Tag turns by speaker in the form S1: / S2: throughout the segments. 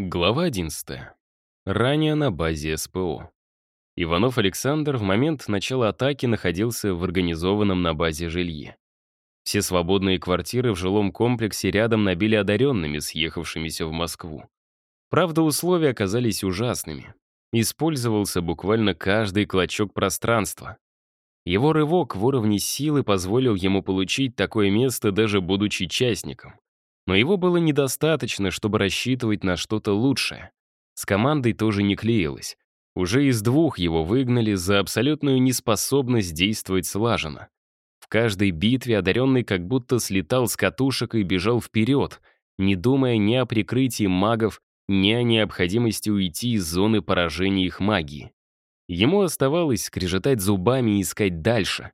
S1: Глава 11. Ранее на базе СПО. Иванов Александр в момент начала атаки находился в организованном на базе жилье. Все свободные квартиры в жилом комплексе рядом набили одаренными, съехавшимися в Москву. Правда, условия оказались ужасными. Использовался буквально каждый клочок пространства. Его рывок в уровне силы позволил ему получить такое место, даже будучи частником. Но его было недостаточно, чтобы рассчитывать на что-то лучшее. С командой тоже не клеилось. Уже из двух его выгнали за абсолютную неспособность действовать слаженно. В каждой битве одаренный как будто слетал с катушек и бежал вперед, не думая ни о прикрытии магов, ни о необходимости уйти из зоны поражения их магии. Ему оставалось скрежетать зубами и искать дальше.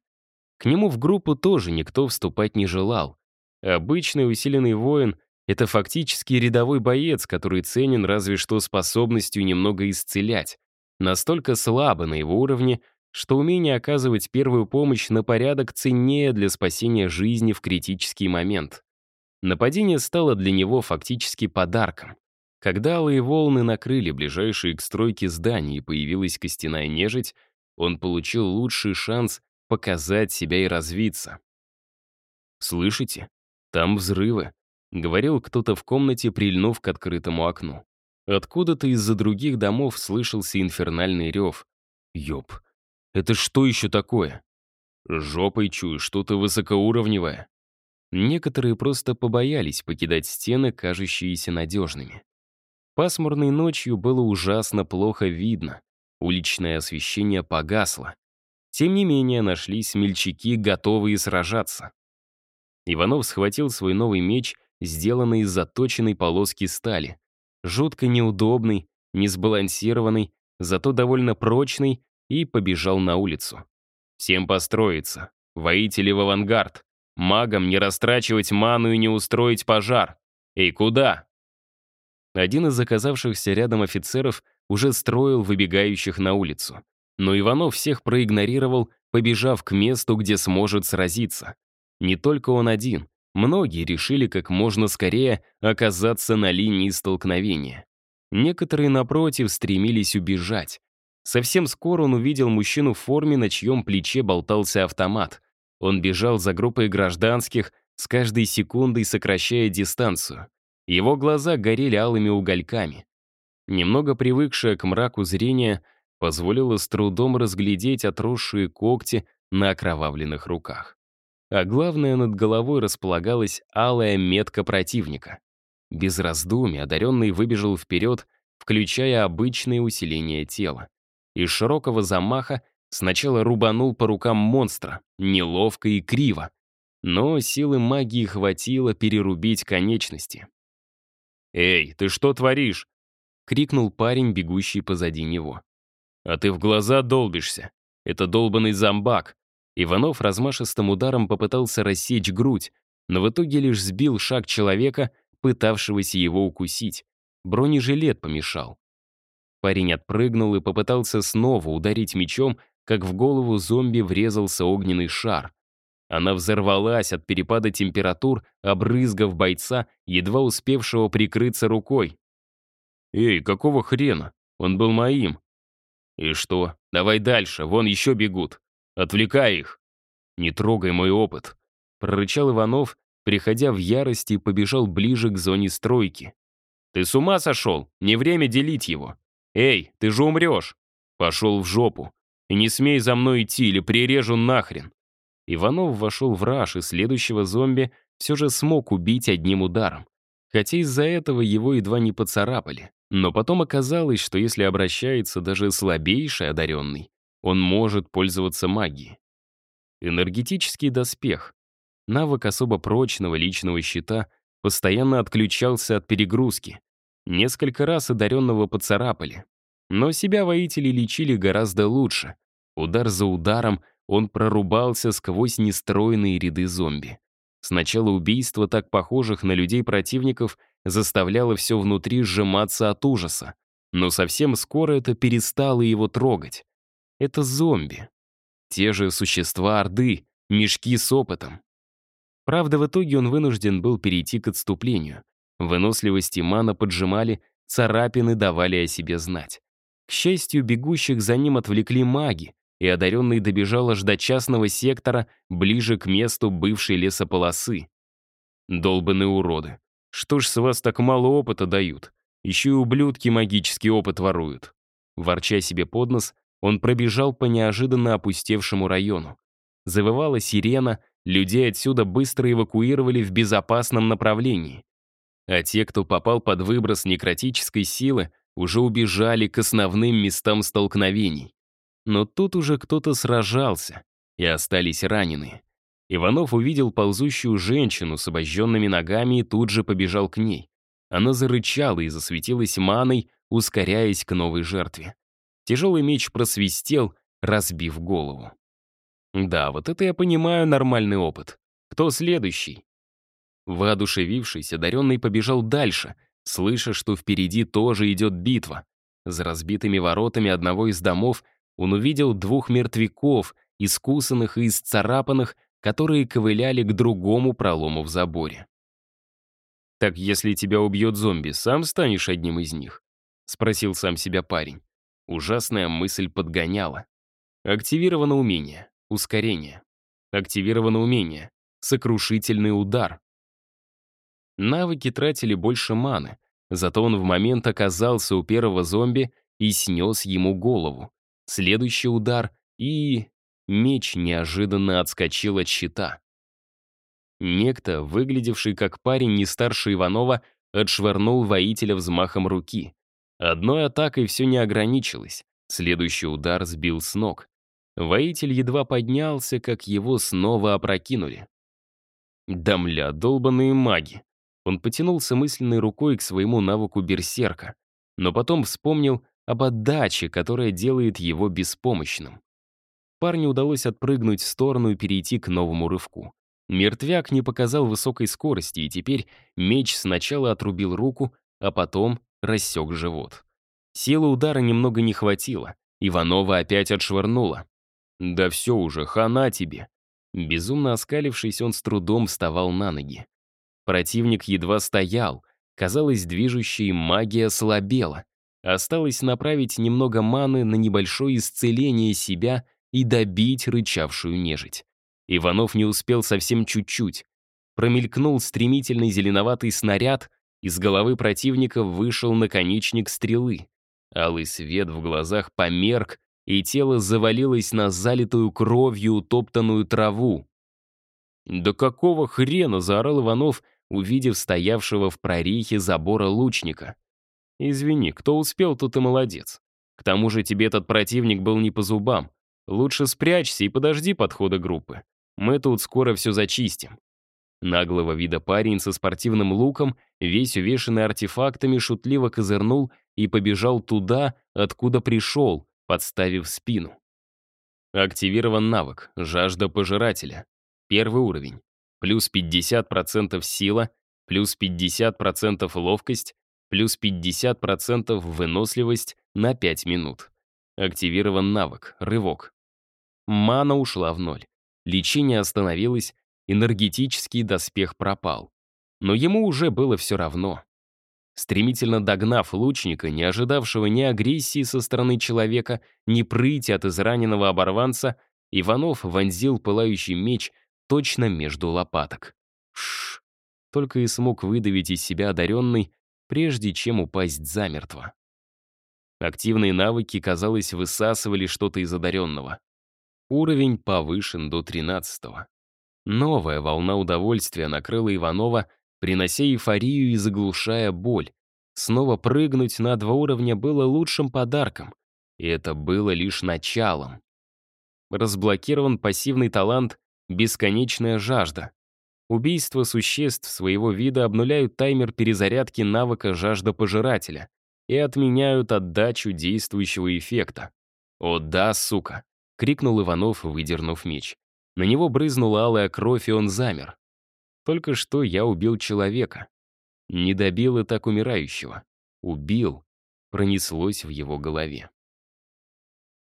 S1: К нему в группу тоже никто вступать не желал. Обычный усиленный воин — это фактически рядовой боец, который ценен разве что способностью немного исцелять. Настолько слабо на его уровне, что умение оказывать первую помощь на порядок ценнее для спасения жизни в критический момент. Нападение стало для него фактически подарком. Когда алые волны накрыли ближайшие к стройке здания и появилась костяная нежить, он получил лучший шанс показать себя и развиться. «Слышите? «Там взрывы», — говорил кто-то в комнате, прильнув к открытому окну. Откуда-то из-за других домов слышался инфернальный рев. «Ёп, это что еще такое?» «Жопой чую, что-то высокоуровневое». Некоторые просто побоялись покидать стены, кажущиеся надежными. Пасмурной ночью было ужасно плохо видно. Уличное освещение погасло. Тем не менее, нашлись смельчаки, готовые сражаться. Иванов схватил свой новый меч, сделанный из заточенной полоски стали. Жутко неудобный, несбалансированный, зато довольно прочный, и побежал на улицу. Всем построиться. Воители в авангард. Магам не растрачивать ману и не устроить пожар. Эй, куда? Один из заказавшихся рядом офицеров уже строил выбегающих на улицу. Но Иванов всех проигнорировал, побежав к месту, где сможет сразиться. Не только он один. Многие решили как можно скорее оказаться на линии столкновения. Некоторые, напротив, стремились убежать. Совсем скоро он увидел мужчину в форме, на чьем плече болтался автомат. Он бежал за группой гражданских, с каждой секундой сокращая дистанцию. Его глаза горели алыми угольками. Немного привыкшее к мраку зрение позволило с трудом разглядеть отросшие когти на окровавленных руках а главное, над головой располагалась алая метка противника. Без раздумий одаренный выбежал вперед, включая обычное усиление тела. Из широкого замаха сначала рубанул по рукам монстра, неловко и криво, но силы магии хватило перерубить конечности. «Эй, ты что творишь?» — крикнул парень, бегущий позади него. «А ты в глаза долбишься. Это долбанный зомбак. Иванов размашистым ударом попытался рассечь грудь, но в итоге лишь сбил шаг человека, пытавшегося его укусить. Бронежилет помешал. Парень отпрыгнул и попытался снова ударить мечом, как в голову зомби врезался огненный шар. Она взорвалась от перепада температур, обрызгав бойца, едва успевшего прикрыться рукой. «Эй, какого хрена? Он был моим». «И что? Давай дальше, вон еще бегут». Отвлекай их!» «Не трогай мой опыт!» — прорычал Иванов, приходя в ярость и побежал ближе к зоне стройки. «Ты с ума сошел? Не время делить его! Эй, ты же умрешь!» «Пошел в жопу! И не смей за мной идти, или прирежу нахрен!» Иванов вошел в раж, и следующего зомби все же смог убить одним ударом. Хотя из-за этого его едва не поцарапали. Но потом оказалось, что если обращается даже слабейший одаренный, он может пользоваться магией. Энергетический доспех. Навык особо прочного личного щита постоянно отключался от перегрузки. Несколько раз одаренного поцарапали. Но себя воители лечили гораздо лучше. Удар за ударом он прорубался сквозь нестроенные ряды зомби. Сначала убийство так похожих на людей противников заставляло все внутри сжиматься от ужаса. Но совсем скоро это перестало его трогать. Это зомби. Те же существа Орды, мешки с опытом. Правда, в итоге он вынужден был перейти к отступлению. Выносливость и мана поджимали, царапины давали о себе знать. К счастью, бегущих за ним отвлекли маги, и одаренный добежал аж до частного сектора, ближе к месту бывшей лесополосы. Долбанные уроды. Что ж с вас так мало опыта дают? Еще и ублюдки магический опыт воруют. Ворча себе под нос, он пробежал по неожиданно опустевшему району. Завывала сирена, людей отсюда быстро эвакуировали в безопасном направлении. А те, кто попал под выброс некротической силы, уже убежали к основным местам столкновений. Но тут уже кто-то сражался, и остались раненые. Иванов увидел ползущую женщину с обожженными ногами и тут же побежал к ней. Она зарычала и засветилась маной, ускоряясь к новой жертве. Тяжелый меч просвистел, разбив голову. Да, вот это я понимаю нормальный опыт. Кто следующий? Воодушевившись, одаренный побежал дальше, слыша, что впереди тоже идет битва. За разбитыми воротами одного из домов он увидел двух мертвяков, искусанных и исцарапанных, которые ковыляли к другому пролому в заборе. «Так если тебя убьет зомби, сам станешь одним из них?» — спросил сам себя парень. Ужасная мысль подгоняла. Активировано умение. Ускорение. Активировано умение. Сокрушительный удар. Навыки тратили больше маны, зато он в момент оказался у первого зомби и снес ему голову. Следующий удар и... Меч неожиданно отскочил от щита. Некто, выглядевший как парень не старше Иванова, отшвырнул воителя взмахом руки. Одной атакой все не ограничилось. Следующий удар сбил с ног. Воитель едва поднялся, как его снова опрокинули. Дамля, долбаные маги. Он потянулся мысленной рукой к своему навыку берсерка, но потом вспомнил об отдаче, которая делает его беспомощным. Парню удалось отпрыгнуть в сторону и перейти к новому рывку. Мертвяк не показал высокой скорости, и теперь меч сначала отрубил руку, а потом рассек живот. Силы удара немного не хватило. Иванова опять отшвырнула. «Да все уже, хана тебе!» Безумно оскалившись, он с трудом вставал на ноги. Противник едва стоял. Казалось, движущая магия слабела. Осталось направить немного маны на небольшое исцеление себя и добить рычавшую нежить. Иванов не успел совсем чуть-чуть. Промелькнул стремительный зеленоватый снаряд, из головы противника вышел наконечник стрелы. Алый свет в глазах померк, и тело завалилось на залитую кровью утоптанную траву. «Да какого хрена!» — заорал Иванов, увидев стоявшего в прорехе забора лучника. «Извини, кто успел, тот и молодец. К тому же тебе этот противник был не по зубам. Лучше спрячься и подожди подхода группы. Мы тут скоро все зачистим». Наглого вида парень со спортивным луком, весь увешанный артефактами, шутливо козырнул и побежал туда, откуда пришел, подставив спину. Активирован навык «Жажда пожирателя». Первый уровень. Плюс 50% сила, плюс 50% ловкость, плюс 50% выносливость на 5 минут. Активирован навык «Рывок». Мана ушла в ноль. Лечение остановилось, энергетический доспех пропал. Но ему уже было все равно. Стремительно догнав лучника, не ожидавшего ни агрессии со стороны человека, ни прыти от израненного оборванца, Иванов вонзил пылающий меч точно между лопаток. Шш! Только и смог выдавить из себя одаренный, прежде чем упасть замертво. Активные навыки, казалось, высасывали что-то из одаренного. Уровень повышен до 13 -го. Новая волна удовольствия накрыла Иванова, принося эйфорию и заглушая боль. Снова прыгнуть на два уровня было лучшим подарком. И это было лишь началом. Разблокирован пассивный талант «Бесконечная жажда». Убийство существ своего вида обнуляют таймер перезарядки навыка «Жажда пожирателя» и отменяют отдачу действующего эффекта. О да, сука! — крикнул Иванов, выдернув меч. На него брызнула алая кровь, и он замер. Только что я убил человека. Не добил и так умирающего. Убил. Пронеслось в его голове.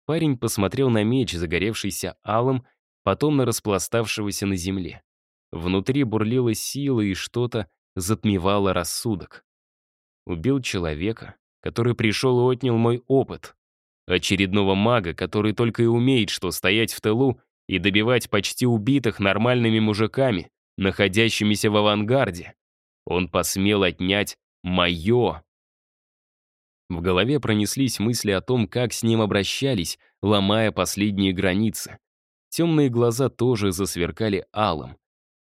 S1: Парень посмотрел на меч, загоревшийся алым, потом на распластавшегося на земле. Внутри бурлила сила, и что-то затмевало рассудок. Убил человека, который пришел и отнял мой опыт. Очередного мага, который только и умеет, что стоять в тылу и добивать почти убитых нормальными мужиками, находящимися в авангарде. Он посмел отнять мое. В голове пронеслись мысли о том, как с ним обращались, ломая последние границы. Темные глаза тоже засверкали алым.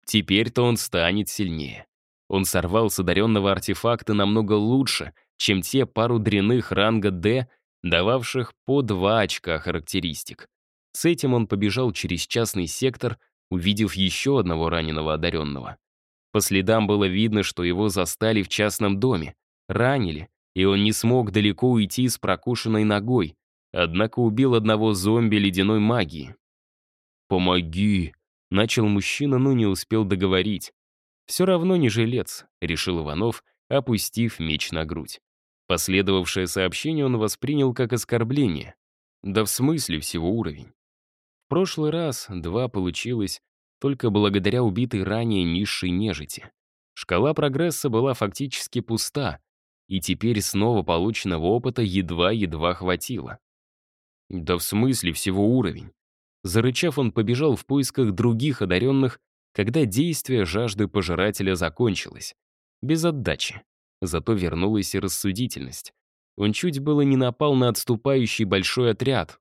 S1: Теперь-то он станет сильнее. Он сорвал с одаренного артефакта намного лучше, чем те пару дряных ранга «Д», дававших по два очка характеристик. С этим он побежал через частный сектор, увидев еще одного раненого одаренного. По следам было видно, что его застали в частном доме, ранили, и он не смог далеко уйти с прокушенной ногой, однако убил одного зомби ледяной магии. «Помоги!» — начал мужчина, но не успел договорить. «Все равно не жилец», — решил Иванов, опустив меч на грудь. Последовавшее сообщение он воспринял как оскорбление. Да в смысле всего уровень. Прошлый раз два получилось только благодаря убитой ранее низшей нежити. Шкала прогресса была фактически пуста, и теперь снова полученного опыта едва-едва хватило. Да в смысле всего уровень. Зарычав, он побежал в поисках других одаренных, когда действие жажды пожирателя закончилось. Без отдачи. Зато вернулась и рассудительность. Он чуть было не напал на отступающий большой отряд.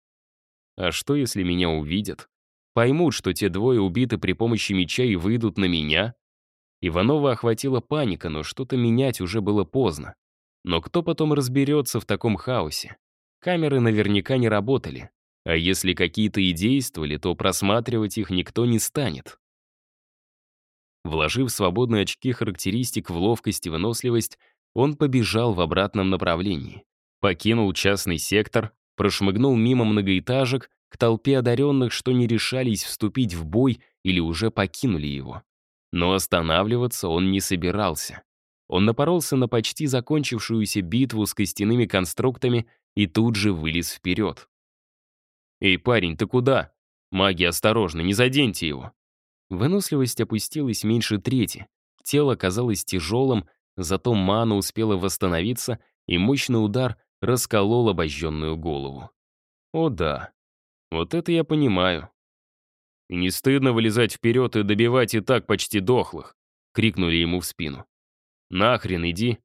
S1: А что, если меня увидят? Поймут, что те двое убиты при помощи меча и выйдут на меня? Иванова охватила паника, но что-то менять уже было поздно. Но кто потом разберется в таком хаосе? Камеры наверняка не работали. А если какие-то и действовали, то просматривать их никто не станет. Вложив свободные очки характеристик в ловкость и выносливость, он побежал в обратном направлении. Покинул частный сектор, прошмыгнул мимо многоэтажек к толпе одаренных, что не решались вступить в бой или уже покинули его. Но останавливаться он не собирался. Он напоролся на почти закончившуюся битву с костяными конструктами и тут же вылез вперед. «Эй, парень, ты куда? Маги, осторожно, не заденьте его!» Выносливость опустилась меньше трети. Тело казалось тяжелым, зато мана успела восстановиться, и мощный удар расколол обожженную голову. О да, вот это я понимаю. «И не стыдно вылезать вперед и добивать и так почти дохлых?» — крикнули ему в спину. «Нахрен иди.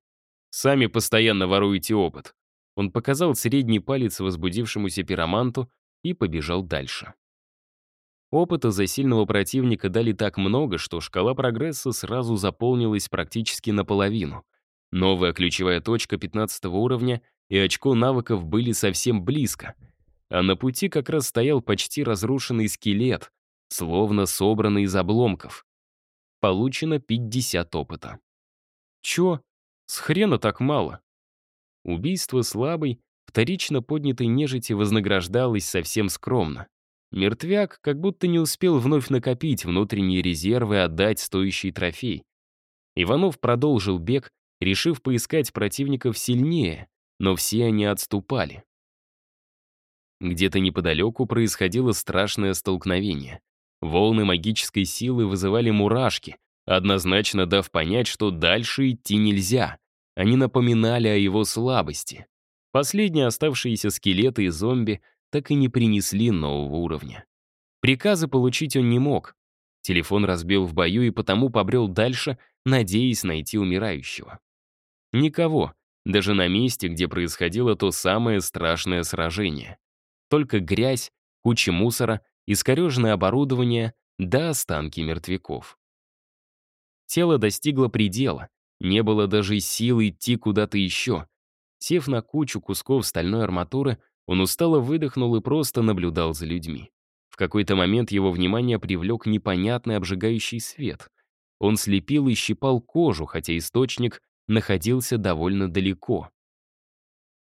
S1: Сами постоянно воруете опыт». Он показал средний палец возбудившемуся пироманту и побежал дальше. Опыта за сильного противника дали так много, что шкала прогресса сразу заполнилась практически наполовину. Новая ключевая точка 15 уровня и очко навыков были совсем близко. А на пути как раз стоял почти разрушенный скелет, словно собранный из обломков. Получено 50 опыта. Чё? С хрена так мало? Убийство слабой, вторично поднятой нежити вознаграждалось совсем скромно. Мертвяк как будто не успел вновь накопить внутренние резервы и отдать стоящий трофей. Иванов продолжил бег, решив поискать противников сильнее, но все они отступали. Где-то неподалеку происходило страшное столкновение. Волны магической силы вызывали мурашки, однозначно дав понять, что дальше идти нельзя. Они напоминали о его слабости. Последние оставшиеся скелеты и зомби так и не принесли нового уровня. Приказы получить он не мог. Телефон разбил в бою и потому побрел дальше, надеясь найти умирающего. Никого, даже на месте, где происходило то самое страшное сражение. Только грязь, куча мусора, искореженное оборудование да останки мертвяков. Тело достигло предела, не было даже сил идти куда-то еще. Сев на кучу кусков стальной арматуры, он устало выдохнул и просто наблюдал за людьми. В какой-то момент его внимание привлек непонятный обжигающий свет. Он слепил и щипал кожу, хотя источник находился довольно далеко.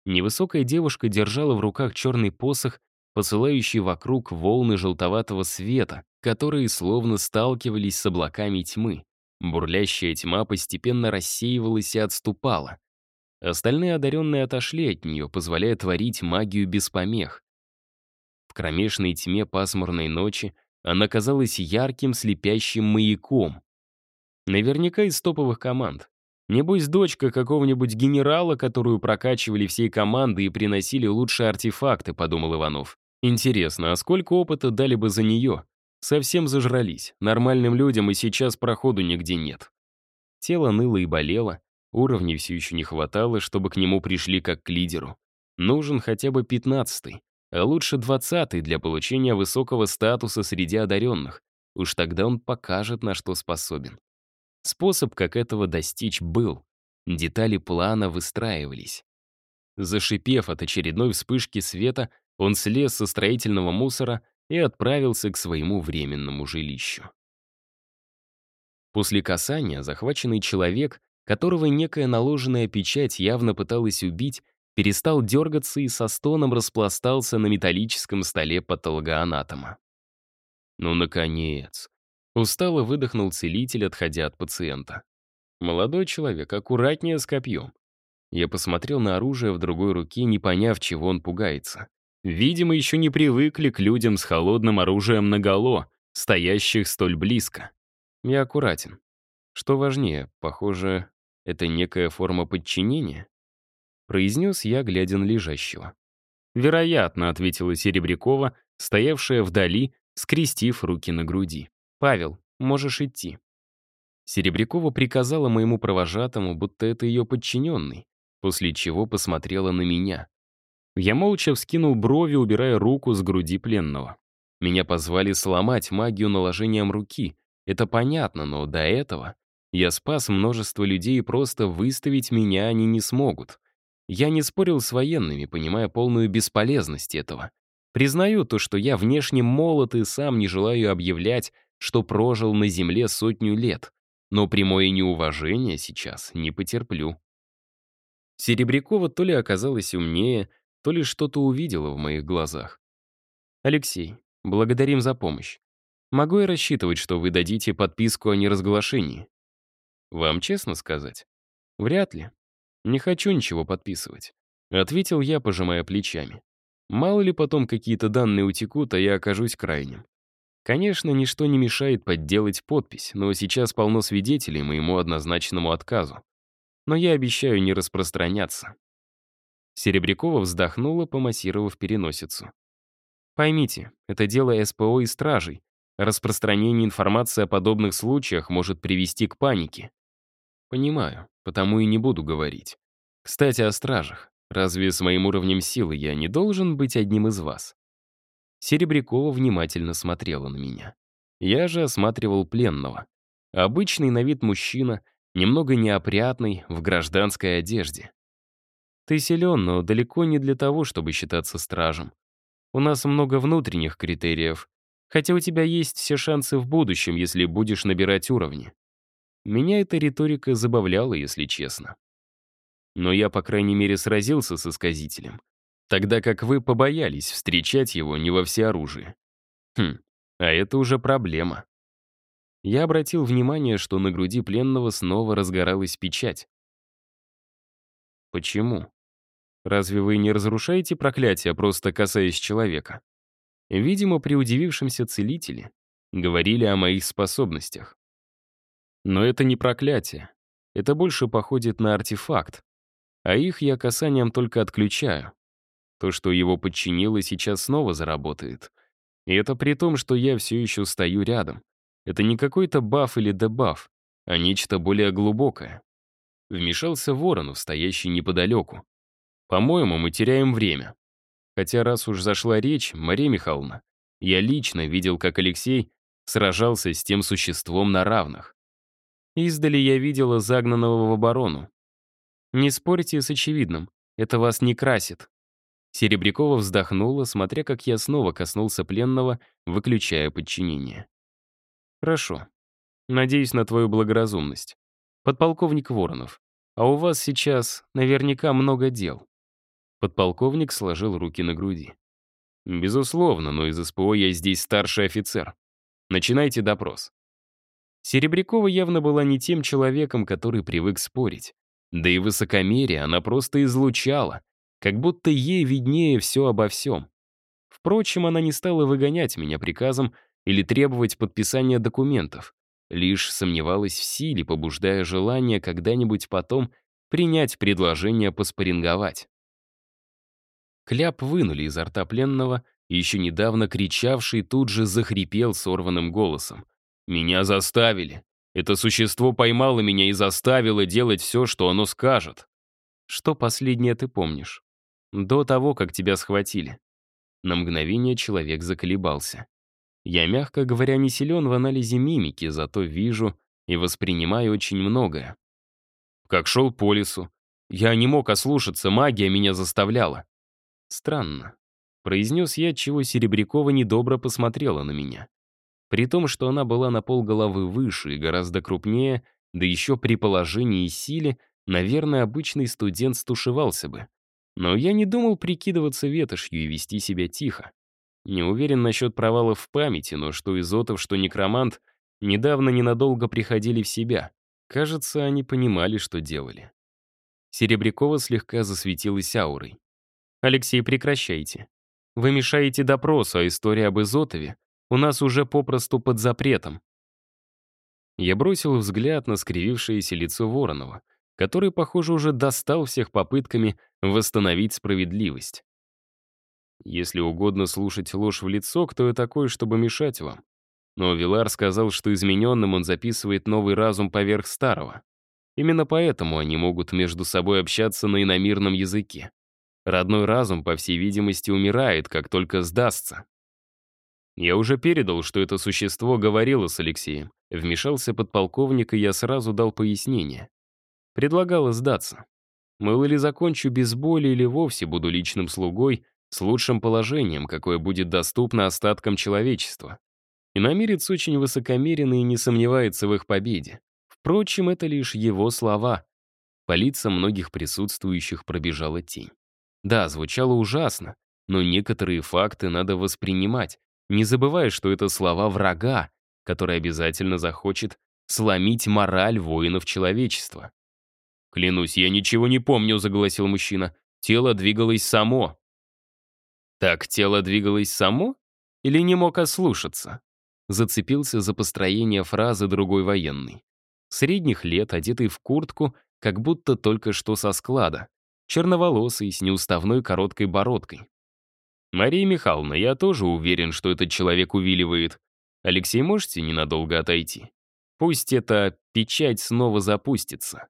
S1: Невысокая девушка держала в руках черный посох, посылающий вокруг волны желтоватого света, которые словно сталкивались с облаками тьмы. Бурлящая тьма постепенно рассеивалась и отступала. Остальные одаренные отошли от нее, позволяя творить магию без помех. В кромешной тьме пасмурной ночи она казалась ярким слепящим маяком. Наверняка из топовых команд. Небось, дочка какого-нибудь генерала, которую прокачивали всей командой и приносили лучшие артефакты, подумал Иванов. Интересно, а сколько опыта дали бы за нее? Совсем зажрались. Нормальным людям и сейчас проходу нигде нет. Тело ныло и болело, уровней все еще не хватало, чтобы к нему пришли как к лидеру. Нужен хотя бы пятнадцатый, а лучше двадцатый для получения высокого статуса среди одаренных. Уж тогда он покажет, на что способен. Способ, как этого достичь, был. Детали плана выстраивались. Зашипев от очередной вспышки света, он слез со строительного мусора и отправился к своему временному жилищу. После касания захваченный человек, которого некая наложенная печать явно пыталась убить, перестал дергаться и со стоном распластался на металлическом столе патологоанатома. Ну, наконец. Устало выдохнул целитель, отходя от пациента. Молодой человек, аккуратнее с копьем. Я посмотрел на оружие в другой руке, не поняв, чего он пугается. Видимо, еще не привыкли к людям с холодным оружием наголо, стоящих столь близко. Я аккуратен. Что важнее, похоже, это некая форма подчинения? Произнес я, глядя на лежащего. «Вероятно», — ответила Серебрякова, стоявшая вдали, скрестив руки на груди. «Павел, можешь идти». Серебрякова приказала моему провожатому, будто это ее подчиненный, после чего посмотрела на меня. Я молча вскинул брови, убирая руку с груди пленного. Меня позвали сломать магию наложением руки. Это понятно, но до этого я спас множество людей, и просто выставить меня они не смогут. Я не спорил с военными, понимая полную бесполезность этого. Признаю то, что я внешне молод и сам не желаю объявлять, что прожил на земле сотню лет, но прямое неуважение сейчас не потерплю. Серебрякова то ли оказалась умнее, то ли что-то увидела в моих глазах. «Алексей, благодарим за помощь. Могу я рассчитывать, что вы дадите подписку о неразглашении?» «Вам честно сказать?» «Вряд ли. Не хочу ничего подписывать», — ответил я, пожимая плечами. «Мало ли потом какие-то данные утекут, а я окажусь крайним. Конечно, ничто не мешает подделать подпись, но сейчас полно свидетелей моему однозначному отказу. Но я обещаю не распространяться. Серебрякова вздохнула, помассировав переносицу. Поймите, это дело СПО и стражей. Распространение информации о подобных случаях может привести к панике. Понимаю, потому и не буду говорить. Кстати, о стражах. Разве с моим уровнем силы я не должен быть одним из вас? Серебрякова внимательно смотрела на меня. Я же осматривал пленного. Обычный на вид мужчина, немного неопрятный, в гражданской одежде. Ты силен, но далеко не для того, чтобы считаться стражем. У нас много внутренних критериев, хотя у тебя есть все шансы в будущем, если будешь набирать уровни. Меня эта риторика забавляла, если честно. Но я, по крайней мере, сразился с исказителем, тогда как вы побоялись встречать его не во всеоружии. Хм, а это уже проблема. Я обратил внимание, что на груди пленного снова разгоралась печать. Почему? Разве вы не разрушаете проклятие, просто касаясь человека? Видимо, при удивившемся целителе говорили о моих способностях. Но это не проклятие. Это больше походит на артефакт. А их я касанием только отключаю. То, что его подчинило, сейчас снова заработает. И это при том, что я все еще стою рядом. Это не какой-то баф или дебаф, а нечто более глубокое. Вмешался Воронов, стоящий неподалеку. По-моему, мы теряем время. Хотя раз уж зашла речь, Мария Михайловна, я лично видел, как Алексей сражался с тем существом на равных. Издали я видела загнанного в оборону. Не спорьте с очевидным, это вас не красит. Серебрякова вздохнула, смотря как я снова коснулся пленного, выключая подчинение. «Хорошо. Надеюсь на твою благоразумность. Подполковник Воронов, а у вас сейчас наверняка много дел». Подполковник сложил руки на груди. «Безусловно, но из СПО я здесь старший офицер. Начинайте допрос». Серебрякова явно была не тем человеком, который привык спорить. Да и высокомерие она просто излучала, как будто ей виднее все обо всем. Впрочем, она не стала выгонять меня приказом или требовать подписания документов. лишь сомневалась в силе, побуждая желание когда-нибудь потом принять предложение поспоринговать. Кляп вынули изо рта пленного, еще недавно кричавший тут же захрипел сорванным голосом. «Меня заставили. Это существо поймало меня и заставило делать все, что оно скажет». «Что последнее ты помнишь?» «До того, как тебя схватили». На мгновение человек заколебался. Я, мягко говоря, не силен в анализе мимики, зато вижу и воспринимаю очень многое. Как шел по лесу. Я не мог ослушаться, магия меня заставляла. Странно. Произнес я, чего Серебрякова недобро посмотрела на меня. При том, что она была на полголовы выше и гораздо крупнее, да еще при положении и силе, наверное, обычный студент стушевался бы. Но я не думал прикидываться ветошью и вести себя тихо. Не уверен насчет провалов в памяти, но что Изотов, что Некромант недавно ненадолго приходили в себя. Кажется, они понимали, что делали. Серебрякова слегка засветилась аурой. «Алексей, прекращайте. Вы мешаете допросу, а история об Изотове у нас уже попросту под запретом». Я бросил взгляд на скривившееся лицо Воронова, который, похоже, уже достал всех попытками восстановить справедливость. Если угодно слушать ложь в лицо, кто я такой, чтобы мешать вам? Но Вилар сказал, что измененным он записывает новый разум поверх старого. Именно поэтому они могут между собой общаться на иномирном языке. Родной разум, по всей видимости, умирает, как только сдастся. Я уже передал, что это существо говорило с Алексеем. Вмешался подполковник, и я сразу дал пояснение. Предлагала сдаться. Мол, или закончу без боли, или вовсе буду личным слугой, с лучшим положением, какое будет доступно остаткам человечества. Иномирец очень высокомерен и не сомневается в их победе. Впрочем, это лишь его слова. По лицам многих присутствующих пробежала тень. Да, звучало ужасно, но некоторые факты надо воспринимать, не забывая, что это слова врага, который обязательно захочет сломить мораль воинов человечества. «Клянусь, я ничего не помню», — заголосил мужчина. «Тело двигалось само». Так тело двигалось само? Или не мог ослушаться? Зацепился за построение фразы другой военный. Средних лет, одетый в куртку, как будто только что со склада. Черноволосый, с неуставной короткой бородкой. «Мария Михайловна, я тоже уверен, что этот человек увиливает. Алексей, можете ненадолго отойти? Пусть эта печать снова запустится».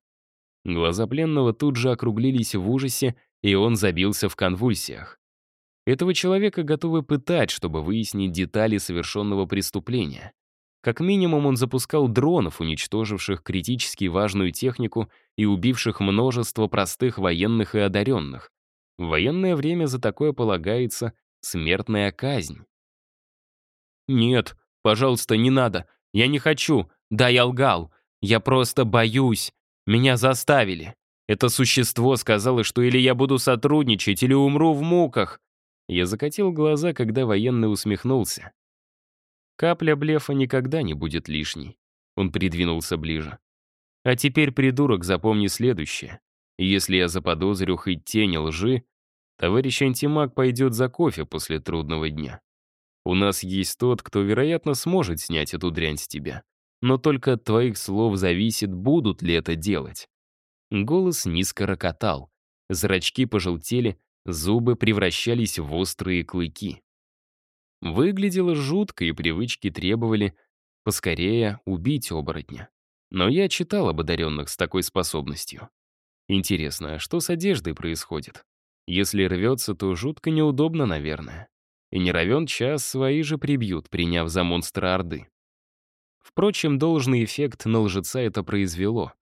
S1: Глаза пленного тут же округлились в ужасе, и он забился в конвульсиях. Этого человека готовы пытать, чтобы выяснить детали совершенного преступления. Как минимум он запускал дронов, уничтоживших критически важную технику и убивших множество простых военных и одаренных. В военное время за такое полагается смертная казнь. «Нет, пожалуйста, не надо. Я не хочу. Да, я лгал. Я просто боюсь. Меня заставили. Это существо сказало, что или я буду сотрудничать, или умру в муках. Я закатил глаза, когда военный усмехнулся. Капля блефа никогда не будет лишней. Он придвинулся ближе. А теперь, придурок, запомни следующее. Если я заподозрю хоть тень лжи, товарищ антимаг пойдет за кофе после трудного дня. У нас есть тот, кто, вероятно, сможет снять эту дрянь с тебя. Но только от твоих слов зависит, будут ли это делать. Голос низко рокотал. Зрачки пожелтели, Зубы превращались в острые клыки. Выглядело жутко, и привычки требовали поскорее убить оборотня. Но я читал об одаренных с такой способностью. Интересно, а что с одеждой происходит? Если рвется, то жутко неудобно, наверное. И не равен час свои же прибьют, приняв за монстра Орды. Впрочем, должный эффект на лжеца это произвело.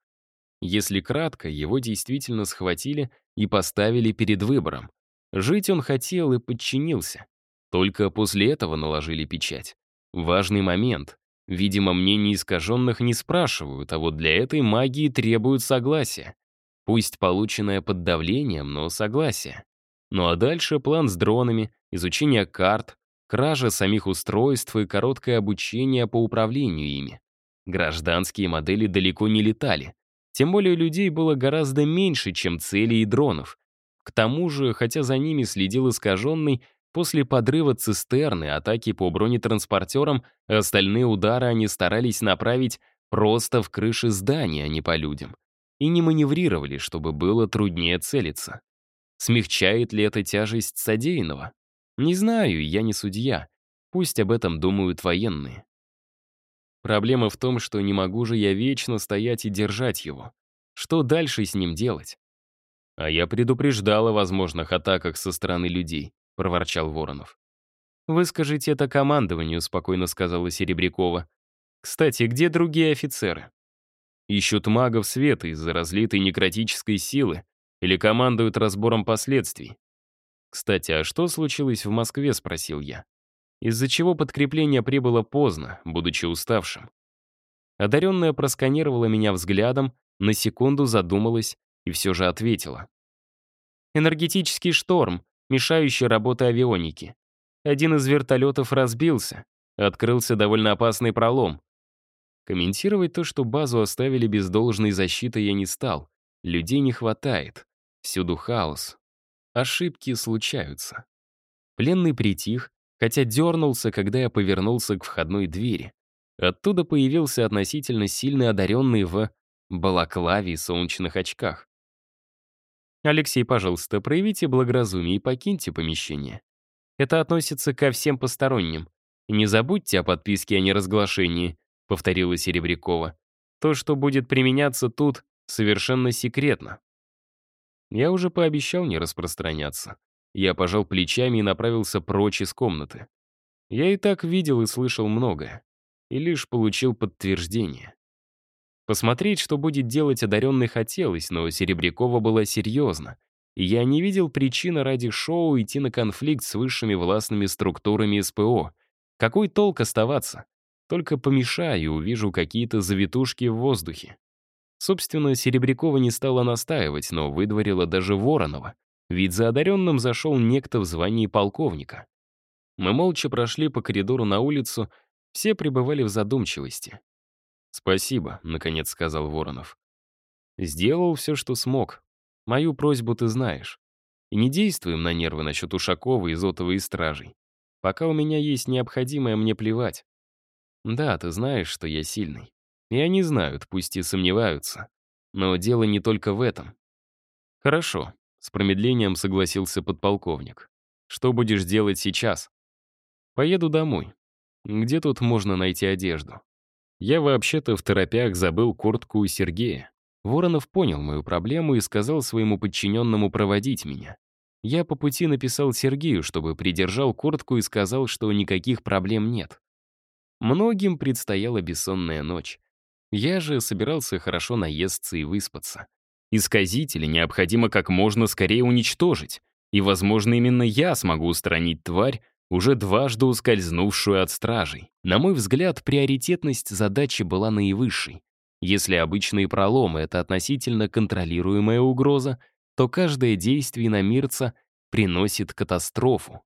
S1: Если кратко, его действительно схватили и поставили перед выбором. Жить он хотел и подчинился. Только после этого наложили печать. Важный момент. Видимо, мнений искаженных не спрашивают, а вот для этой магии требуют согласия. Пусть полученное под давлением, но согласие. Ну а дальше план с дронами, изучение карт, кража самих устройств и короткое обучение по управлению ими. Гражданские модели далеко не летали. Тем более людей было гораздо меньше, чем целей и дронов. К тому же, хотя за ними следил искаженный, После подрыва цистерны, атаки по бронетранспортерам, остальные удары они старались направить просто в крыши здания, а не по людям. И не маневрировали, чтобы было труднее целиться. Смягчает ли это тяжесть содеянного? Не знаю, я не судья. Пусть об этом думают военные. Проблема в том, что не могу же я вечно стоять и держать его. Что дальше с ним делать? А я предупреждал о возможных атаках со стороны людей, проворчал Воронов. «Выскажите это командованию», — спокойно сказала Серебрякова. «Кстати, где другие офицеры?» Ищут магов света из-за разлитой некротической силы или командуют разбором последствий. «Кстати, а что случилось в Москве?» — спросил я. Из-за чего подкрепление прибыло поздно, будучи уставшим. Одаренная просканировала меня взглядом, на секунду задумалась и все же ответила. «Энергетический шторм, мешающий работе авионики. Один из вертолетов разбился, открылся довольно опасный пролом. Комментировать то, что базу оставили без должной защиты, я не стал. Людей не хватает. Всюду хаос. Ошибки случаются. Пленный притих, хотя дернулся, когда я повернулся к входной двери. Оттуда появился относительно сильный одаренный в балаклаве и солнечных очках. «Алексей, пожалуйста, проявите благоразумие и покиньте помещение. Это относится ко всем посторонним. не забудьте о подписке о неразглашении», — повторила Серебрякова. «То, что будет применяться тут, совершенно секретно». Я уже пообещал не распространяться. Я пожал плечами и направился прочь из комнаты. Я и так видел и слышал многое. И лишь получил подтверждение. Посмотреть, что будет делать одаренный, хотелось, но Серебрякова была серьезна. И я не видел причины ради шоу идти на конфликт с высшими властными структурами СПО. Какой толк оставаться? Только помешаю и увижу какие-то завитушки в воздухе. Собственно, Серебрякова не стала настаивать, но выдворила даже Воронова. Ведь за одаренным зашел некто в звании полковника. Мы молча прошли по коридору на улицу, все пребывали в задумчивости. «Спасибо», — наконец сказал Воронов. «Сделал все, что смог. Мою просьбу ты знаешь. И не действуем на нервы насчет Ушакова, и Стражей. Пока у меня есть необходимое, мне плевать. Да, ты знаешь, что я сильный. И они знают, пусть и сомневаются. Но дело не только в этом. Хорошо, с промедлением согласился подполковник. Что будешь делать сейчас? Поеду домой. Где тут можно найти одежду? Я вообще-то в торопях забыл куртку у Сергея. Воронов понял мою проблему и сказал своему подчиненному проводить меня. Я по пути написал Сергею, чтобы придержал куртку и сказал, что никаких проблем нет. Многим предстояла бессонная ночь. Я же собирался хорошо наесться и выспаться. Исказители необходимо как можно скорее уничтожить, и, возможно, именно я смогу устранить тварь, уже дважды ускользнувшую от стражей. На мой взгляд, приоритетность задачи была наивысшей. Если обычные проломы — это относительно контролируемая угроза, то каждое действие иномирца приносит катастрофу.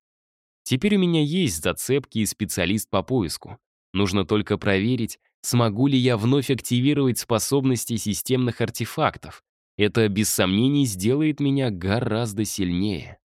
S1: Теперь у меня есть зацепки и специалист по поиску. Нужно только проверить, смогу ли я вновь активировать способности системных артефактов. Это, без сомнений, сделает меня гораздо сильнее.